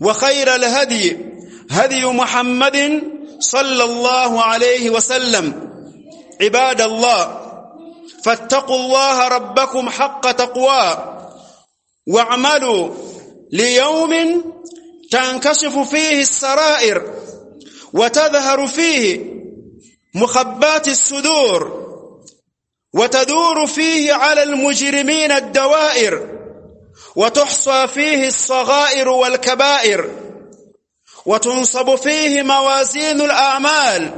وخير الهدي هدي محمد صلى الله عليه وسلم. عباد الله فاتقوا الله ربكم حق تقواه واعملوا ليوم تنكشف فيه السرائر وتظهر فيه مخبات الصدور وتدور فيه على المجرمين الدوائر. وتحصى فيه الصغائر والكبائر وتنصب فيه موازين الأعمال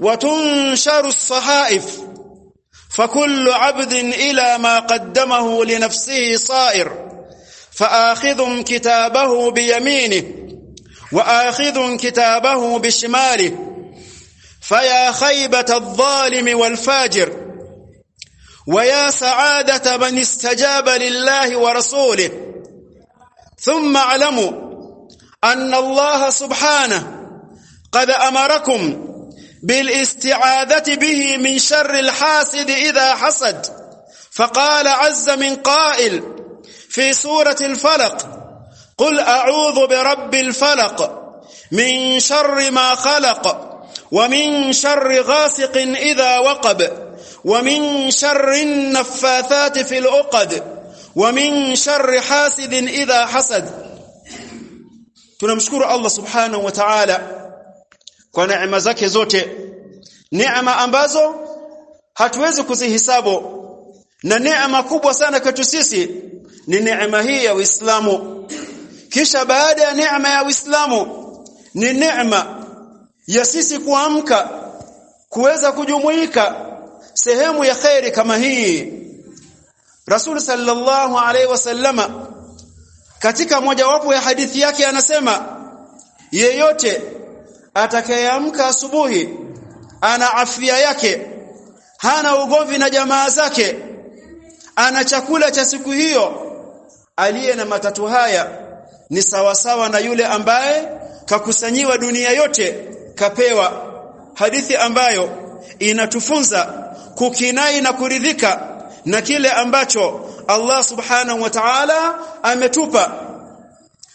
وتنشر الصحائف فكل عبد إلى ما قدمه لنفسه صائر فآخذ كتابه بيمينه وآخذ كتابه بشماله فيا خيبة الظالم والفاجر. ويا سعادة من استجاب لله ورسوله. ثم اعلموا أن الله سبحانه قد أمركم بالاستعاذة به من شر الحاسد إذا حسد. فقال عز من قائل في سورة الفلق قل أعوذ برب الفلق من شر ما خلق ومن شر غاسق إذا وقب. ومن شر النفاثات في العقد ومن شر حاسد إذا حسد tunamshukuru Allah subhanahu wa ta'ala kwa neema zake zote neema ambazo hatuwezi kuzihisabu na neema kubwa sana kwetu sisi ni neema hii ya Uislamu kisha baada ya neema ya Uislamu ni neema ya sisi kuamka kuweza kujumuika sehemu ya khairi kama hii. Rasul sallallahu alaihi wasallama katika mojawapo ya hadithi yake anasema yeyote atakayeamka asubuhi ana afya yake hana ugomvi na jamaa zake ana chakula cha siku hiyo aliye na matatu haya ni sawasawa na yule ambaye kakusanyiwa dunia yote kapewa. Hadithi ambayo inatufunza kukinai na kuridhika na kile ambacho Allah subhanahu wa ta'ala ametupa.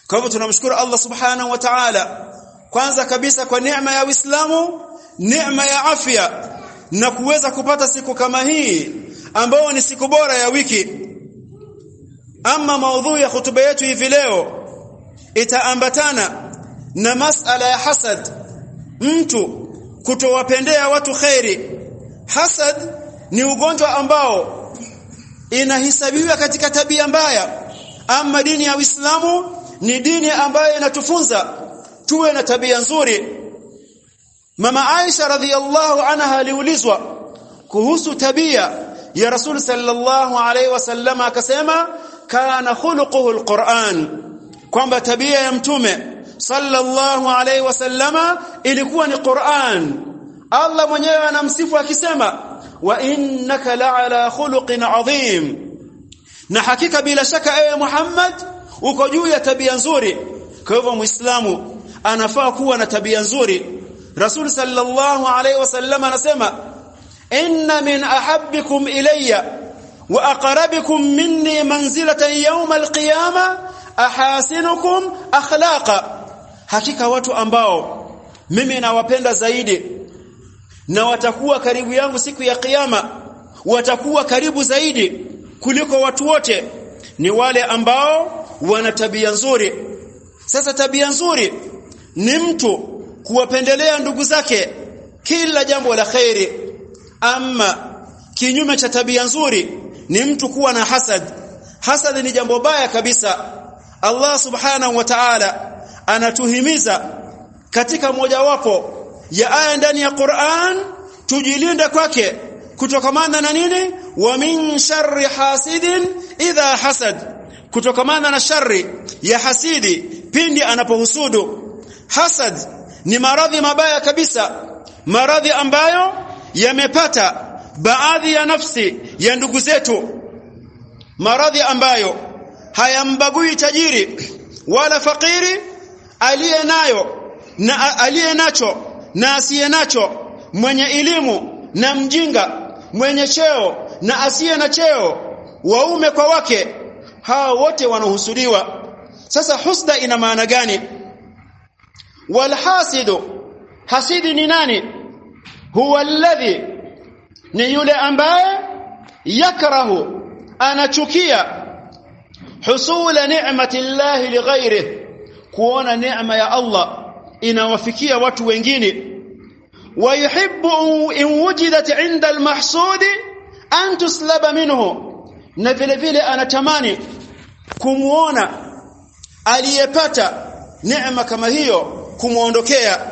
Kwa hivyo tunamshukuru Allah subhanahu wa ta'ala. Kwanza kabisa kwa neema ya Uislamu neema ya afya na kuweza kupata siku kama hii ambayo ni siku bora ya wiki. Ama maudhui ya hutuba yetu hivi leo itaambatana na masala ya hasad mtu kutowapendea watu khairi hasad ni ugonjwa ambao inahisabiwa katika tabia mbaya. Ama dini ya Uislamu ni dini ambayo inatufunza tuwe na tabia nzuri. Mama Aisha radhiallahu anha aliulizwa kuhusu tabia ya Rasul sallallahu alaihi wasallam akasema kana khuluquhu alquran kwamba tabia ya mtume sallallahu alaihi wasallama ilikuwa ni Qur'an Allah mwenyewe anamsifu akisema wa innaka la'ala khuluqin adhim. Na hakika bila shaka ewe Muhammad uko juu ya tabia nzuri. Kwa hivyo muislamu anafaa kuwa na tabia nzuri. Rasul sallallahu alayhi wasallam anasema inna min ahabbikum ilayya wa aqrabikum minni manzilatan yawm alqiyama ahasinukum akhlaqa. Hakika watu ambao mimi nawapenda zaidi na watakuwa karibu yangu siku ya kiyama. Watakuwa karibu zaidi kuliko watu wote. Ni wale ambao wana tabia nzuri. Sasa tabia nzuri ni mtu kuwapendelea ndugu zake kila jambo la khairi ama kinyume cha tabia nzuri ni mtu kuwa na hasad. Hasad ni jambo baya kabisa. Allah subhanahu wa ta'ala anatuhimiza katika mojawapo ya aya ndani ya Qur'an tujilinde kwake kutokamana na nini? Wa min sharri hasidin idha hasad kutokamana na shari ya hasidi pindi anapohusudu. Hasad ni maradhi mabaya kabisa maradhi ambayo yamepata baadhi ya nafsi ya ndugu zetu maradhi ambayo hayambagui tajiri wala fakiri aliye nayo na aliye nacho na asiye nacho mwenye elimu na mjinga mwenye cheo na asiye na cheo waume kwa wake hawa wote wanahusudiwa. Sasa husda ina maana gani? Walhasidu hasidi ni nani? Huwa alladhi ni yule ambaye yakrahu anachukia. Husula ni'mati llahi kuona neema ya Allah inawafikia watu wengine. Wayuhibbu in wujidat 'inda almahsud an tuslaba minhu. Na vile vile anatamani kumuona aliyepata neema kama hiyo kumuondokea.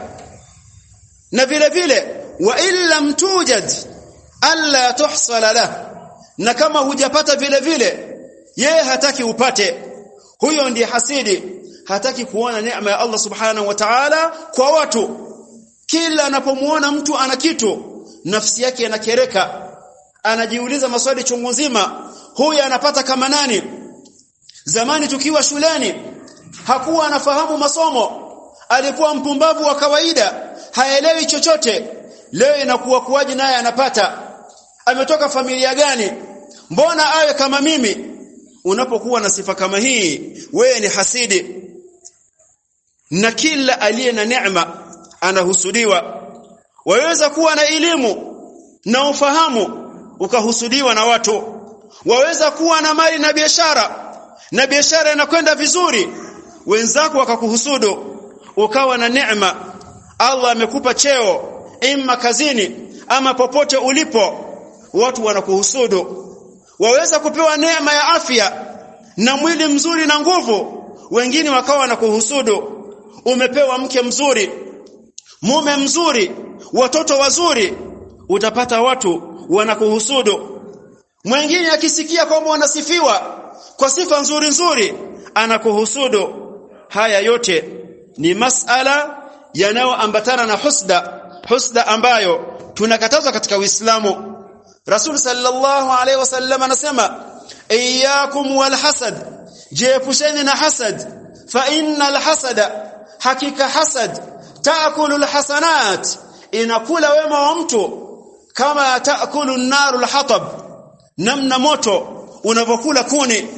Na vile vile wa illam tujad alla tuhsala la na kama hujapata vile vile yeye hataki upate. Huyo ndiye hasidi hataki kuona neema ya Allah subhanahu wa ta'ala kwa watu. Kila anapomuona mtu ana kitu nafsi yake inakereka. Anajiuliza maswali chungu nzima huyu anapata kama nani? Zamani tukiwa shuleni hakuwa anafahamu masomo. Alikuwa mpumbavu wa kawaida haelewi chochote. Leo inakuwa kuwaji naye anapata? Ametoka familia gani? Mbona awe kama mimi? Unapokuwa na sifa kama hii wewe ni hasidi na kila aliye na neema anahusudiwa. Waweza kuwa na elimu na ufahamu ukahusudiwa na watu. Waweza kuwa na mali na biashara na biashara inakwenda vizuri wenzako wakakuhusudu ukawa na neema. Allah amekupa cheo imma kazini ama popote ulipo watu wanakuhusudu. Waweza kupewa neema ya afya na mwili mzuri na nguvu wengine wakawa na kuhusudu umepewa mke mzuri mume mzuri watoto wazuri utapata watu wanakuhusudu. Mwingine akisikia kwamba wanasifiwa kwa sifa nzuri nzuri anakuhusudu. Haya yote ni masala yanayoambatana na husda husda ambayo tunakatazwa katika Uislamu. Rasul sallallahu alaihi wasallam anasema iyyakum walhasad jeepusheni na hasad fa innal hasada hakika hasad taakulu alhasanat inakula wema wa mtu kama taakulu an-naru alhatab namna moto unavyokula kuni.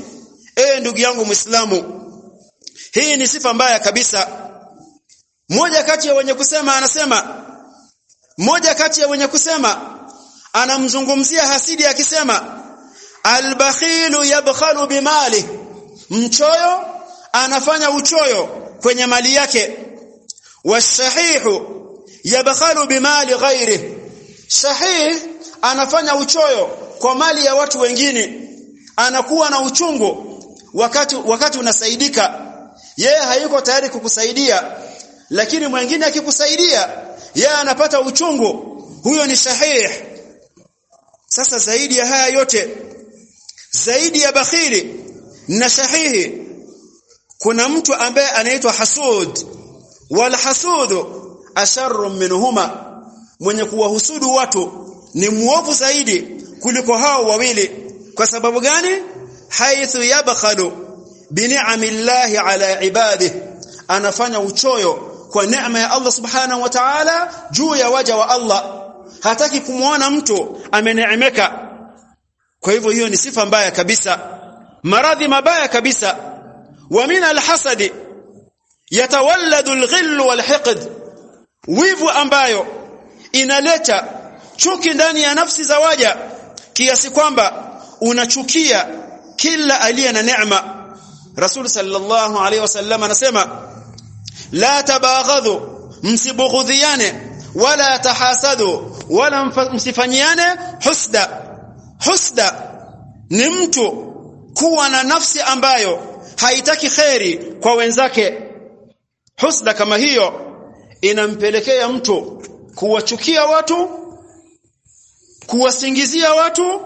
Eh ndugu yangu muislamu hii ni sifa mbaya kabisa. Mmoja kati ya wenye kusema anasema mmoja kati ya wenye kusema anamzungumzia hasidi akisema albakhilu yabkhalu bimali mchoyo anafanya uchoyo kwenye mali yake. Wasahihu yabkhalu bimali ghairi sahih anafanya uchoyo kwa mali ya watu wengine. Anakuwa na uchungu wakati wakati unasaidika. Yeye hayuko tayari kukusaidia lakini mwingine akikusaidia yeye anapata uchungu. Huyo ni sahih. Sasa zaidi ya haya yote zaidi ya bakhili na sahihi kuna mtu ambaye anaitwa hasud. Wal hasudu asharru minhuma. Mwenye kuwahusudu watu ni muovu zaidi kuliko hao wawili. Kwa sababu gani? Haithu yabkhalu bini'amillahi ala ibadihi. Anafanya uchoyo kwa neema ya Allah subhanahu wa ta'ala juu ya waja wa Allah. Hataki kumwona mtu ameneemeka. Kwa hivyo hiyo ni sifa mbaya kabisa. Maradhi mabaya kabisa wa الحسد يتولد yatawalladu والحقد wivu ambayo inaleta chuki ndani ya nafsi za waja kiasi kwamba unachukia kila aliye na neema. Rasul sallallahu alaihi wasallam anasema la tabaghadhu msibughudhiane wala tahasadu wala msifanyiane husda. Husda ni mtu kuwa na nafsi ambayo haitaki kheri kwa wenzake. Husda kama hiyo inampelekea mtu kuwachukia watu kuwasingizia watu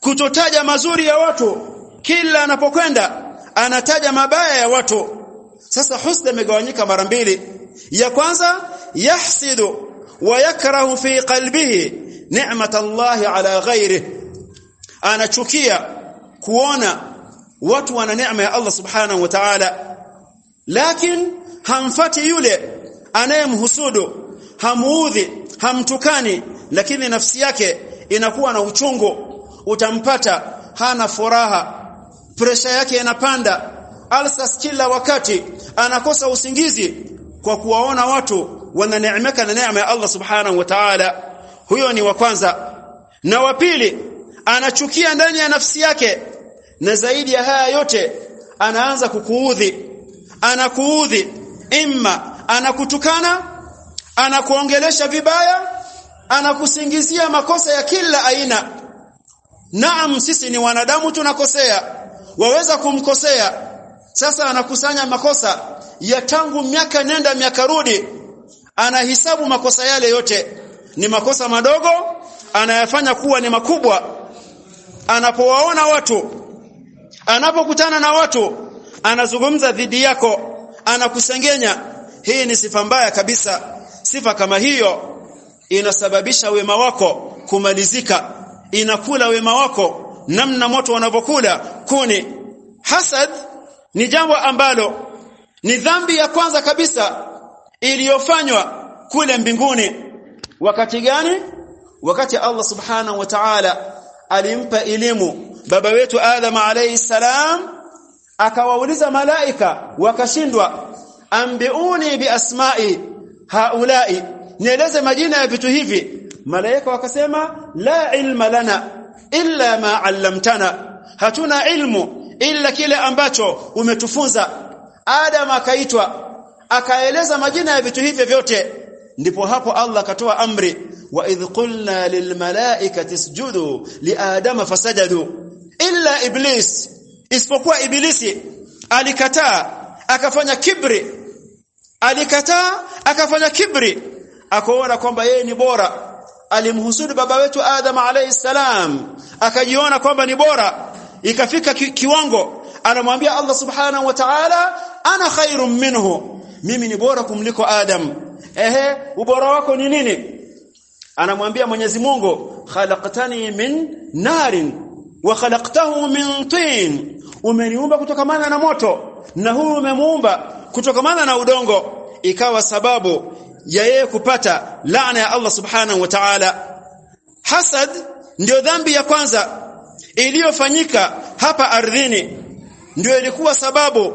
kutotaja mazuri ya watu. Kila anapokwenda anataja mabaya ya watu. Sasa husda imegawanyika mara mbili. Ya kwanza yahsidu wa yakrahu fi qalbihi ni'mat Allah ala ghairi anachukia kuona watu wana neema ya Allah subhanahu wa ta'ala. Lakini hamfati yule anayemhusudu hamuudhi hamtukani lakini nafsi yake inakuwa na uchungu. Utampata hana furaha presha yake inapanda alsas kila wakati anakosa usingizi kwa kuwaona watu wananeemeka na neema ya Allah subhanahu wa ta'ala. Huyo ni wa kwanza. Na wa pili anachukia ndani ya nafsi yake na zaidi ya haya yote anaanza kukuudhi. Anakuudhi imma anakutukana anakuongelesha vibaya anakusingizia makosa ya kila aina. Naam sisi ni wanadamu tunakosea. Waweza kumkosea. Sasa anakusanya makosa ya tangu miaka nenda miaka rudi. Anahisabu makosa yale yote. Ni makosa madogo anayafanya kuwa ni makubwa. Anapowaona watu anapokutana na watu anazungumza dhidi yako anakusengenya. Hii ni sifa mbaya kabisa. Sifa kama hiyo inasababisha wema wako kumalizika. Inakula wema wako namna moto wanavyokula kuni. Hasad ni jambo ambalo ni dhambi ya kwanza kabisa iliyofanywa kule mbinguni. Wakati gani? Wakati Allah subhanahu wa ta'ala alimpa elimu baba wetu Adam alayhi salam akawauliza malaika wakashindwa ambiuni biasma'i haulai nieleze majina ya vitu hivi. Malaika wakasema la ilma lana illa ma 'allamtana hatuna ilmu illa kile ambacho umetufunza. Adam akaitwa akaeleza majina ya vitu hivi vyote. Ndipo hapo Allah akatoa amri wa idh qulna lilmalaikati isjudu liadama fasajadu illa iblis. Isipokuwa ibilisi alikataa akafanya kibri. Alikataa akafanya kibri. Akaona kwamba yeye ni bora. Alimhusudu baba wetu Adam alayhi salam. Akajiona kwamba ni bora. Ikafika ki, kiwango anamwambia Allah subhanahu wa ta'ala ana khairum minhu. Mimi ni bora kumliko Adam. Ehe ubora wako ni nini? Anamwambia Mwenyezi Mungu khalaqtani min narin wa khalaqtahu min tin umeniumba kutokamana na moto na huyu umemuumba kutokamana na udongo. Ikawa sababu ya yeye kupata laana ya Allah subhanahu wa ta'ala. Hasad ndio dhambi ya kwanza iliyofanyika hapa ardhini. Ndio ilikuwa sababu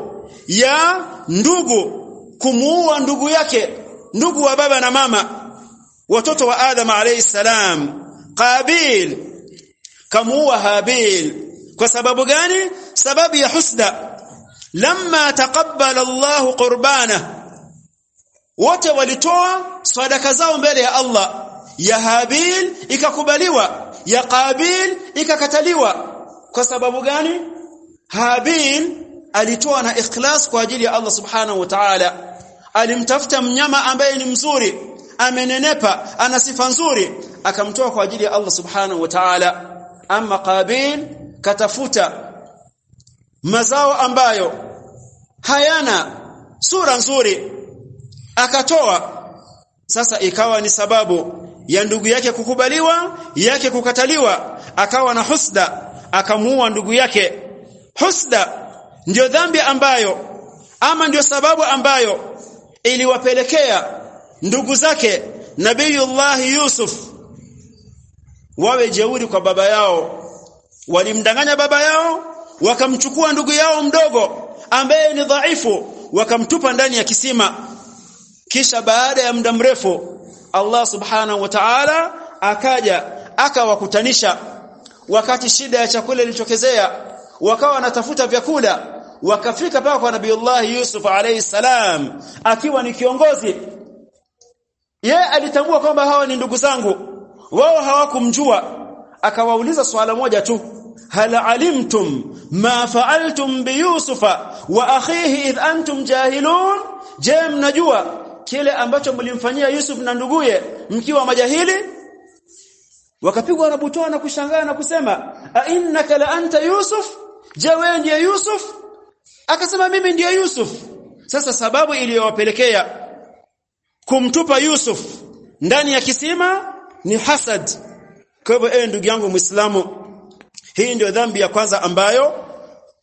ya ndugu kumuua ndugu yake ndugu wa baba na mama watoto wa Adam alayhi salam Qabil kamuua Habil. Kwa sababu gani? Sababu ya husda. Lamma taqabbala Allah qurbana. Wote walitoa sadaka zao mbele ya Allah. Ya Habil ikakubaliwa. Ya Qabil ikakataliwa. Kwa sababu gani? Habil alitoa na ikhlas kwa ajili ya Allah subhanahu wa ta'ala. Alimtafuta mnyama ambaye ni mzuri. Amenenepa ana sifa nzuri. Akamtoa kwa ajili ya Allah subhanahu wa ta'ala ama Qabil katafuta mazao ambayo hayana sura nzuri akatoa. Sasa ikawa ni sababu ya ndugu yake kukubaliwa yake kukataliwa akawa na husda akamuua ndugu yake. Husda ndio dhambi ambayo ama ndio sababu ambayo iliwapelekea ndugu zake Nabiyullah Yusuf wawe jeuri kwa baba yao. Walimdanganya baba yao wakamchukua ndugu yao mdogo ambaye ni dhaifu wakamtupa ndani ya kisima. Kisha baada ya muda mrefu Allah subhanahu wa ta'ala akaja akawakutanisha. Wakati shida ya chakula ilichokezea wakawa wanatafuta vyakula wakafika paka kwa Nabiiullah Yusuf alayhi salam akiwa ni kiongozi. Ye alitambua kwamba hawa ni ndugu zangu wao hawakumjua. Akawauliza swala moja tu hal alimtum ma fa'altum bi yusufa wa akhihi id antum jahilun? Je mnajua kile ambacho mlimfanyia Yusuf na nduguye mkiwa majahili? Wakapigwa na butoa na kushangaa na kusema a innaka la anta yusuf? Je wewe ndiye yusuf? Akasema mimi ndiye yusuf. Sasa sababu iliyowapelekea kumtupa yusuf ndani ya kisima ni hasad. Kwa hivyo eh ndugu yangu muislamu hii ndio dhambi ya kwanza ambayo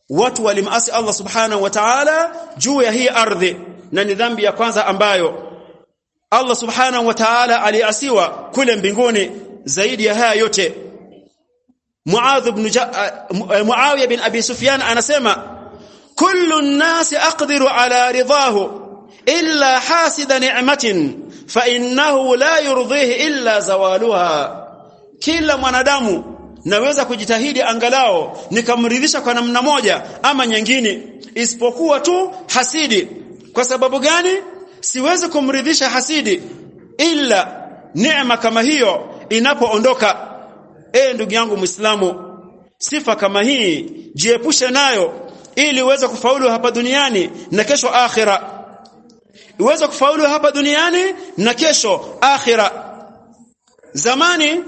watu walimasi Allah subhanahu wa ta'ala juu ya hii ardhi. Na ni dhambi ya kwanza ambayo Allah subhanahu wa ta'ala aliasiwa kule mbinguni zaidi ya haya yote. Muadh ibn Muawiya bin Abi Sufyan anasema kullu an-nasi aqdiru ala ridahu illa hasida ni'matin fa innahu la yurdhihi illa zawaluha. Kila mwanadamu naweza kujitahidi angalao nikamridhisha kwa namna moja ama nyingine isipokuwa tu hasidi. Kwa sababu gani? Siwezi kumridhisha hasidi ila neema kama hiyo inapoondoka. E ndugu yangu Muislamu sifa kama hii jiepushe nayo ili uweze kufaulu hapa duniani na kesho akhira uweze kufaulu hapa duniani na kesho akhira. Zamani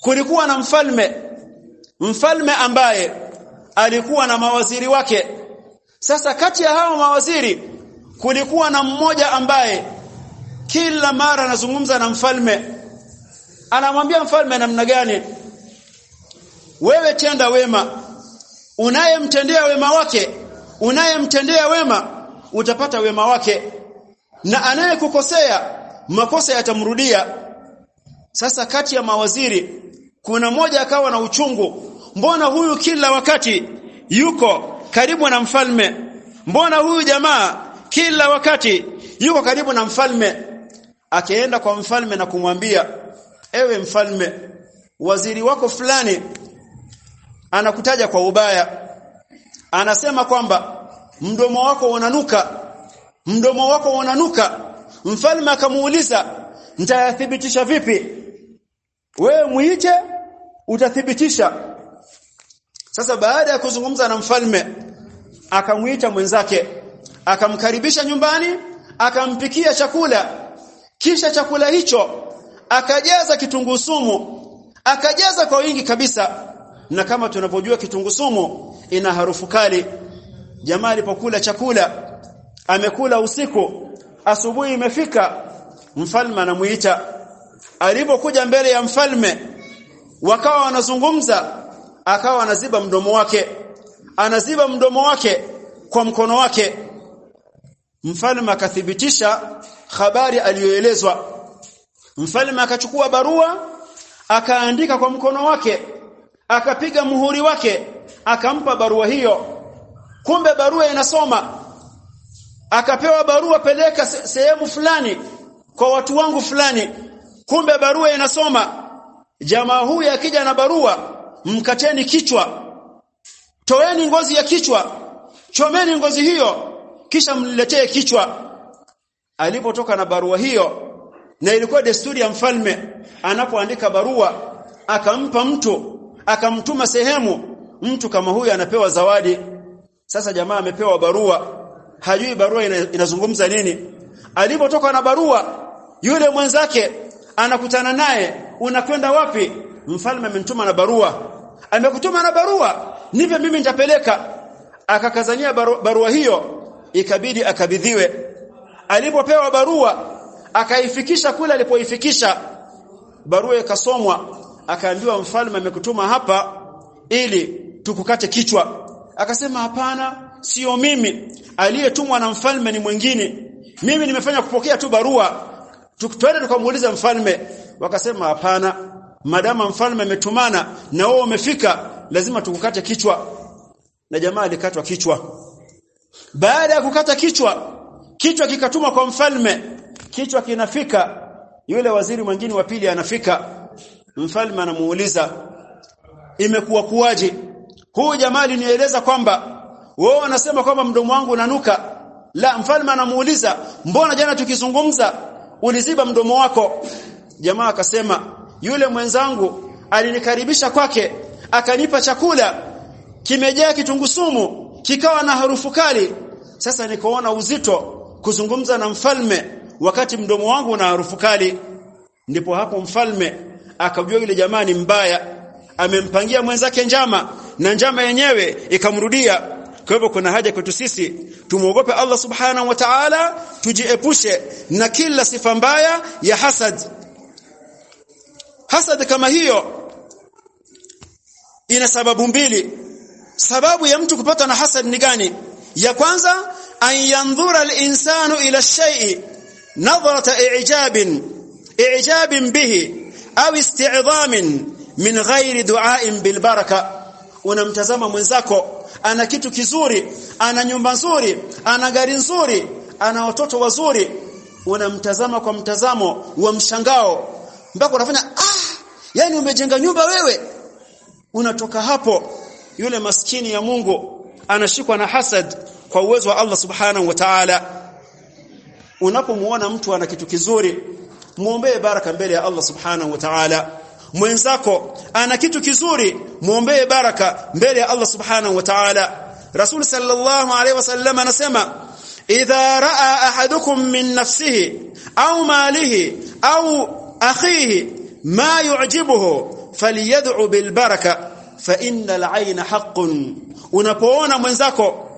kulikuwa na mfalme mfalme ambaye alikuwa na mawaziri wake. Sasa kati ya hao mawaziri kulikuwa na mmoja ambaye kila mara anazungumza na mfalme. Anamwambia mfalme namna gani? Wewe tenda wema. Unayemtendea wema wake unayemtendea wema utapata wema wake. Na anayekukosea makosa yatamrudia. Sasa kati ya mawaziri kuna moja akawa na uchungu. Mbona huyu kila wakati yuko karibu na mfalme? Mbona huyu jamaa kila wakati yuko karibu na mfalme? Akaenda kwa mfalme na kumwambia ewe mfalme waziri wako fulani anakutaja kwa ubaya. Anasema kwamba mdomo wako unanuka. Mdomo wako unanuka. Mfalme akamuuliza nitayathibitisha vipi? Wewe muite utathibitisha. Sasa baada ya kuzungumza na mfalme akamuita mwenzake akamkaribisha nyumbani akampikia chakula. Kisha chakula hicho akajaza kitunguu sumu akajaza kwa wingi kabisa. Na kama tunavyojua kitunguu sumu ina harufu kali jamaa alipokula chakula amekula usiku asubuhi imefika mfalme anamuita. Alipokuja mbele ya mfalme wakawa wanazungumza akawa anaziba mdomo wake anaziba mdomo wake kwa mkono wake. Mfalme akathibitisha habari aliyoelezwa. Mfalme akachukua barua akaandika kwa mkono wake akapiga muhuri wake akampa barua hiyo kumbe barua inasoma. Akapewa barua peleka sehemu fulani kwa watu wangu fulani. Kumbe barua inasoma. Jamaa huyu akija na barua mkateni kichwa. Toeni ngozi ya kichwa. Chomeni ngozi hiyo kisha mniletee kichwa. Alipotoka na barua hiyo na ilikuwa desturi ya mfalme anapoandika barua akampa mtu akamtuma sehemu. Mtu kama huyu anapewa zawadi sasa jamaa amepewa barua. Hajui barua ina, inazungumza nini. Alipotoka na barua yule mwenzake anakutana naye. Unakwenda wapi? Mfalme amenituma na barua. Amekutuma na barua nipe mimi nitapeleka. Akakazania barua, barua hiyo ikabidi akabidhiwe. Alipopewa barua akaifikisha kule alipoifikisha. Barua ikasomwa akaambiwa mfalme amekutuma hapa ili tukukate kichwa akasema hapana sio mimi. Aliyetumwa na mfalme ni mwingine. Mimi nimefanya kupokea tu barua. Tukitwenda tukamuuliza mfalme. Wakasema hapana. Madama mfalme ametumana na wewe umefika. Lazima tukukate kichwa. Na jamaa alikatwa kichwa. Baada ya kukata kichwa kichwa kikatuma kwa mfalme. Kichwa kinafika. Yule waziri mwingine wa pili anafika. Mfalme anamuuliza imekuwa kuwaje huyu jamaa alinieleza kwamba wao wanasema kwamba mdomo wangu unanuka. La mfalme anamuuliza mbona jana tukizungumza uliziba mdomo wako? Jamaa akasema yule mwenzangu alinikaribisha kwake akanipa chakula kimejaa kitungusumu kikawa na harufu kali. Sasa nikaona uzito kuzungumza na mfalme wakati mdomo wangu una harufu kali. Ndipo hapo mfalme akajua yule jamaa ni mbaya amempangia mwenzake njama na njama yenyewe ikamrudia kwa hivyo kuna haja kwetu sisi tumuogope Allah subhanahu wa ta'ala tujiepushe na kila sifa mbaya ya hasad hasad kama hiyo ina sababu mbili sababu ya mtu kupata na hasad ni gani ya kwanza an yandhura al-insanu ila shay'i nadhrata i'jabin i'jabin bihi au isti'dhamin min ghairi du'ain bil baraka unamtazama mwenzako ana kitu kizuri ana nyumba nzuri ana gari nzuri ana watoto wazuri. Unamtazama kwa mtazamo wa mshangao mpaka unafanya ah yani umejenga nyumba wewe. Unatoka hapo yule maskini ya Mungu anashikwa na hasad kwa uwezo wa Allah subhanahu wa ta'ala. Unapomuona mtu ana kitu kizuri muombee baraka mbele ya Allah subhanahu wa ta'ala mwenzako ana kitu kizuri muombee baraka mbele ya Allah subhanahu wa ta'ala. Rasul sallallahu alaihi wasallam anasema idha raa ahadukum min nafsihi au malihi au akhihi ma yu'jibuhu falyad'u bil baraka fa innal ayna haqqun. Unapoona mwenzako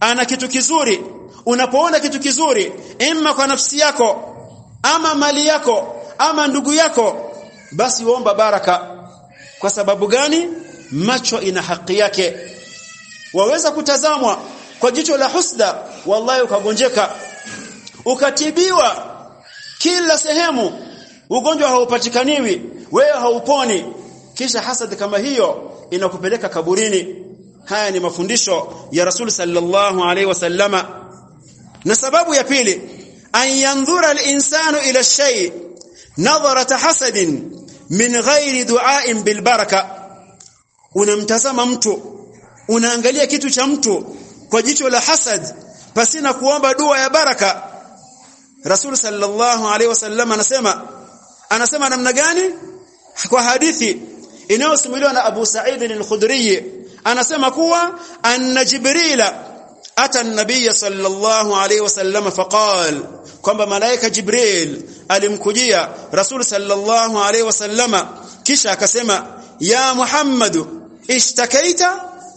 ana kitu kizuri unapoona kitu kizuri imma kwa nafsi yako ama mali yako ama ndugu yako basi omba baraka. Kwa sababu gani? Macho ina haki yake. Waweza kutazamwa kwa jicho la husda wallahi ukagonjeka. Ukatibiwa kila sehemu ugonjwa haupatikaniwi wewe hauponi. Kisha hasad kama hiyo inakupeleka kaburini. Haya ni mafundisho ya Rasul sallallahu alaihi wasallama na sababu ya pili an yandhura al-insanu ila shay nadharata hasadin min ghairi du'ain bil baraka unamtazama mtu. Unaangalia kitu cha mtu kwa jicho la hasad pasina kuomba dua ya baraka. Rasul sallallahu alaihi wasallam anasema anasema namna gani? Kwa hadithi inayosimuliwa na Abu Sa'id al-Khudri anasema kuwa anna Jibrila أتى النبي صلى الله عليه وسلم فقال كما ملائكة جبريل ألمكجية رسول صلى الله عليه وسلم كشا كسما يا محمد اشتكيت؟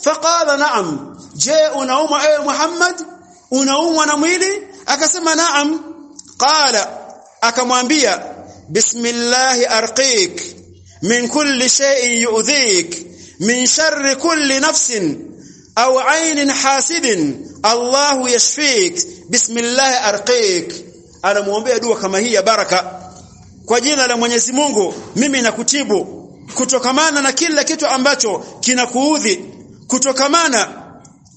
فقال نعم. جي أنوم أي محمد أنوم ونميلي أكسما نعم. قال أكمانبيا بسم الله أرقيك من كل شيء يؤذيك من شر كل نفس أو عين حاسد Allahu yashfik bismillah arqik. Anamuombea dua kama hii ya baraka. Kwa jina la Mwenyezi Mungu mimi nakutibu kutokamana na kila kitu ambacho kinakuudhi. Kutokamana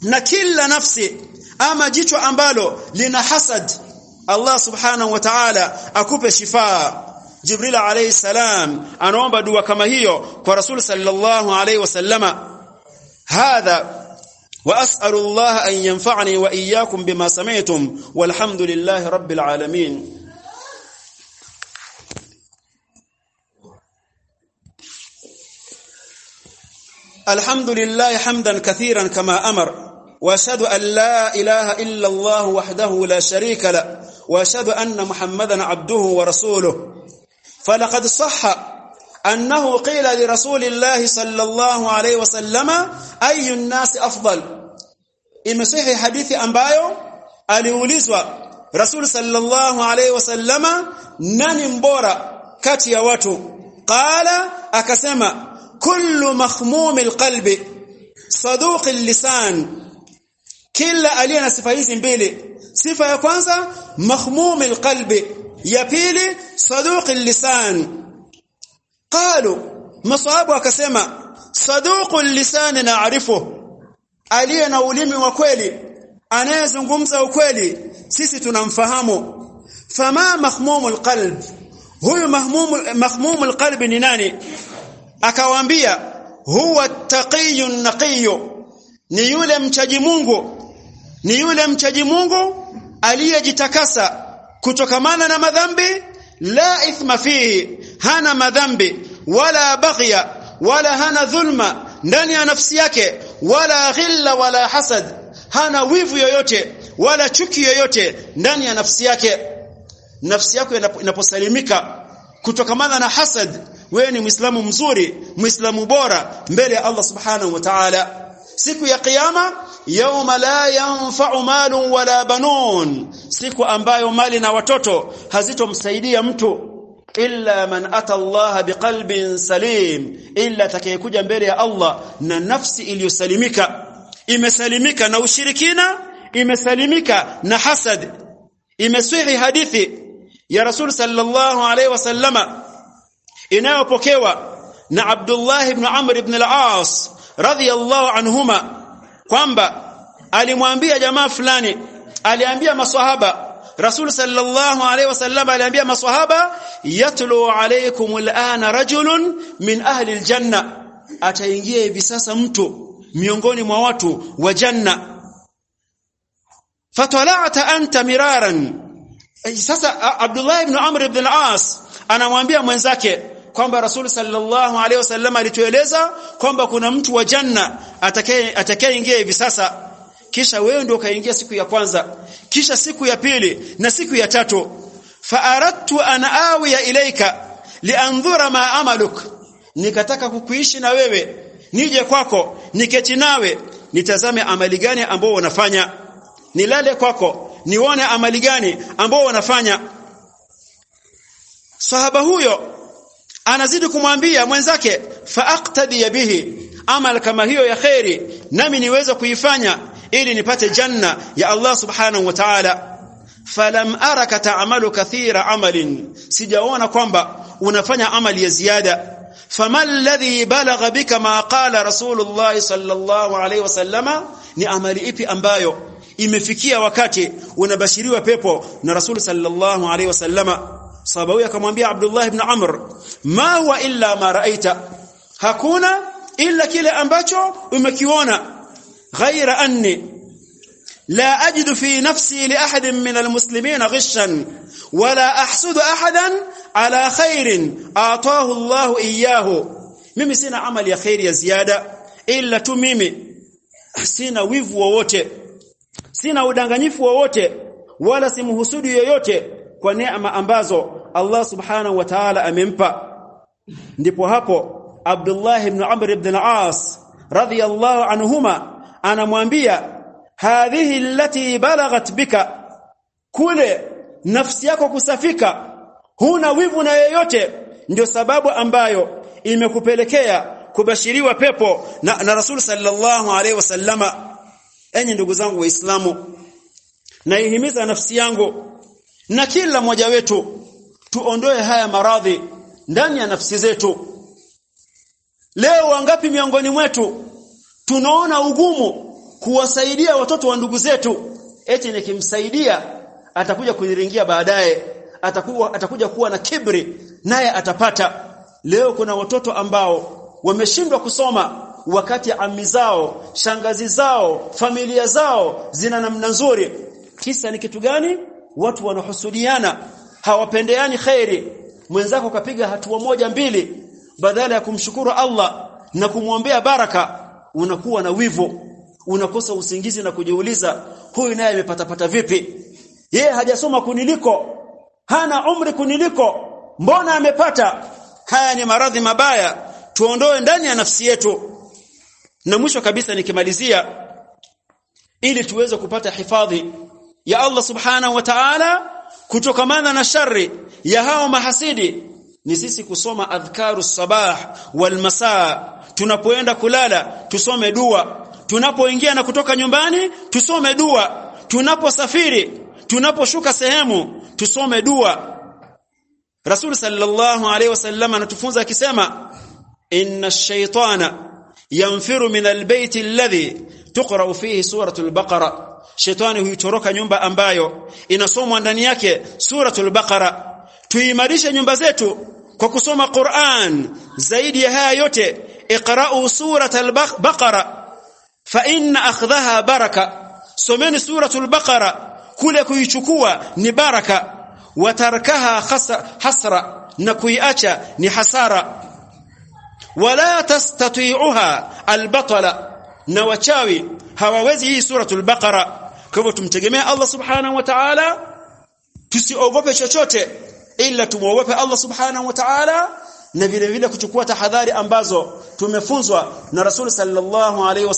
na kila nafsi ama jicho ambalo lina hasad. Allah subhanahu wa ta'ala akupe shifaa. Jibril alayhi salam anaomba dua kama hiyo kwa Rasul sallallahu alayhi wasallama hadha وأسأل الله أن ينفعني وإياكم بما سمعتم والحمد لله رب العالمين. الحمد لله حمدا كثيرا كما أمر وأشهد أن لا إله إلا الله وحده لا شريك له وأشهد أن محمدا عبده ورسوله. فلقد صح annahu qila li rasulillahi sallallahu alayhi وسلم ayu الناس afdal imesahi hadithi ambayo aliulizwa rasul sallallahu alayhi wasallama nani mbora kati ya watu qala akasema kullu makhmumil qalbi saduqil lisan kila aliye na sifa hizi mbili sifa ya kwanza makhmumil qalbi ya pili saduqil lisan qalu masahabu akasema saduqul lisan na'rifu. Aliye na ulimi wa kweli anayezungumza ukweli sisi tunamfahamu. Fama mahmumul qalb? Huyu mahmum mahmumul alqalb ni nani? Akawaambia huwa taqiyun naqiyu ni yule mchaji Mungu ni yule mchaji Mungu aliyejitakasa kutokamana na madhambi la ithma fihi hana madhambi wala baghya wala hana dhulma ndani ya nafsi yake wala ghilla wala hasad. Hana wivu yoyote wala chuki yoyote ndani ya nafsi yake. Nafsi yako inaposalimika kutokamana na hasad wewe ni muislamu mzuri muislamu bora mbele ya Allah subhanahu wa ta'ala. Siku ya kiyama yauma la yanfa'u malun wala banun. Siku ambayo mali na watoto hazitomsaidia mtu illa man ata Allah biqalbin salim illa atakayekuja mbele ya Allah na nafsi iliyosalimika. Imesalimika na ushirikina imesalimika na hasad. Imeswihi hadithi ya Rasul sallallahu alaihi wasallama inayopokewa na Abdullah ibn Amr ibn al-As radhiyallahu anhuma kwamba alimwambia jamaa fulani aliambia maswahaba Rasul sallallahu alaihi wasallam aliambia maswahaba yatlu alaykum al'ana rajulun min ahli aljanna. Ataingia hivi sasa mtu miongoni mwa watu wa janna. Fatala'ta anta miraran. Sasa Abdullah ibn Amr ibn al-As anamwambia mwenzake kwamba Rasul sallallahu alaihi wasallam alitueleza kwamba kuna mtu wa janna atakaye atakayeingia hivi sasa kisha wewe ndio kaingia siku ya kwanza. Kisha siku ya pili na siku ya tatu. Faaradtu an awiya ilaika liandhura ma amaluk. Nikataka kukuishi na wewe nije kwako niketi nawe nitazame amali gani ambao unafanya. Nilale kwako nione amali gani ambao wanafanya sahaba huyo anazidi kumwambia mwenzake faaqtadi bihi amal kama hiyo ya khairi nami niweze kuifanya ili nipate janna ya Allah subhanahu wa ta'ala. Falam araka ta'malu kathira amalin. Sijaona kwamba unafanya amali ya ziada. Fama alladhi balagha bika ma qala rasulullah sallallahu alayhi wasallama ni amali ipi ambayo imefikia wakati unabashiriwa pepo na rasul sallallahu alayhi wasallama sahaba akamwambia Abdullah ibn Amr ma huwa illa ma ra'aita. Hakuna illa kile ambacho umekiona anni la ajidu fi nafsi li ahadin min almuslimin ghishan wala ahsudu ahadan ala khairin ataahu Allah iyyahu mimi sina amali ya khairi ya ziada illa tu mimi sina wivu wowote sina udanganyifu wowote wala simhusudu yoyote kwa neema ambazo Allah subhanahu wa ta'ala amempa. Ndipo hapo Abdullah ibn Amr ibn al-As radiyallahu anhuma anamwambia hadhihi allati balaghat bika kule nafsi yako kusafika huna wivu na yeyote ndio sababu ambayo imekupelekea kubashiriwa pepo na, na Rasul sallallahu alaihi wasallama. Enyi ndugu zangu waislamu naihimiza nafsi yangu na kila mmoja wetu tuondoe haya maradhi ndani ya nafsi zetu. Leo wangapi miongoni mwetu tunaona ugumu kuwasaidia watoto wa ndugu zetu. Eti nikimsaidia atakuja kuniringia baadaye atakuwa atakuja kuwa na kibri naye atapata. Leo kuna watoto ambao wameshindwa kusoma wakati ami zao shangazi zao familia zao zina namna nzuri. Kisa ni kitu gani? Watu wanahusudiana hawapendeani khairi. Mwenzako kapiga hatua moja mbili badala ya kumshukuru Allah na kumwombea baraka unakuwa na wivu unakosa usingizi na kujiuliza huyu naye amepatapata vipi? Yeye hajasoma kuniliko hana umri kuniliko mbona amepata? Haya ni maradhi mabaya tuondoe ndani ya nafsi yetu. Na mwisho kabisa nikimalizia ili tuweze kupata hifadhi ya Allah subhanahu wa ta'ala kutokamana na shari ya hao mahasidi ni sisi kusoma adhkaru sabah wal masaa tunapoenda kulala tusome dua. Tunapoingia na kutoka nyumbani tusome dua. Tunaposafiri tunaposhuka sehemu tusome dua. Rasul sallallahu alaihi wasallam anatufunza akisema inna ash-shaytana yanfiru min al-bayt alladhi tuqra fihi suratul baqara. Shaytani huitoroka nyumba ambayo inasomwa ndani yake suratul baqara. Tuimarishe nyumba zetu kwa kusoma Qur'an zaidi ya haya yote اقرأوا سورة البقرة فإن أخذها بركة. سمين سورة البقرة. كلك يشكوا نبركة وتركها حسرة. نكي نكويأتا نحسارة. ولا تستطيعها البطلة هَوَا وَزِي سورة البقرة. كيف تمتقمي الله سبحانه وتعالى؟ تسيء وفا شوشوتي إلا تموفا الله سبحانه وتعالى؟ Na vile vile kuchukua tahadhari ambazo tumefunzwa na Rasul sallallahu alaihi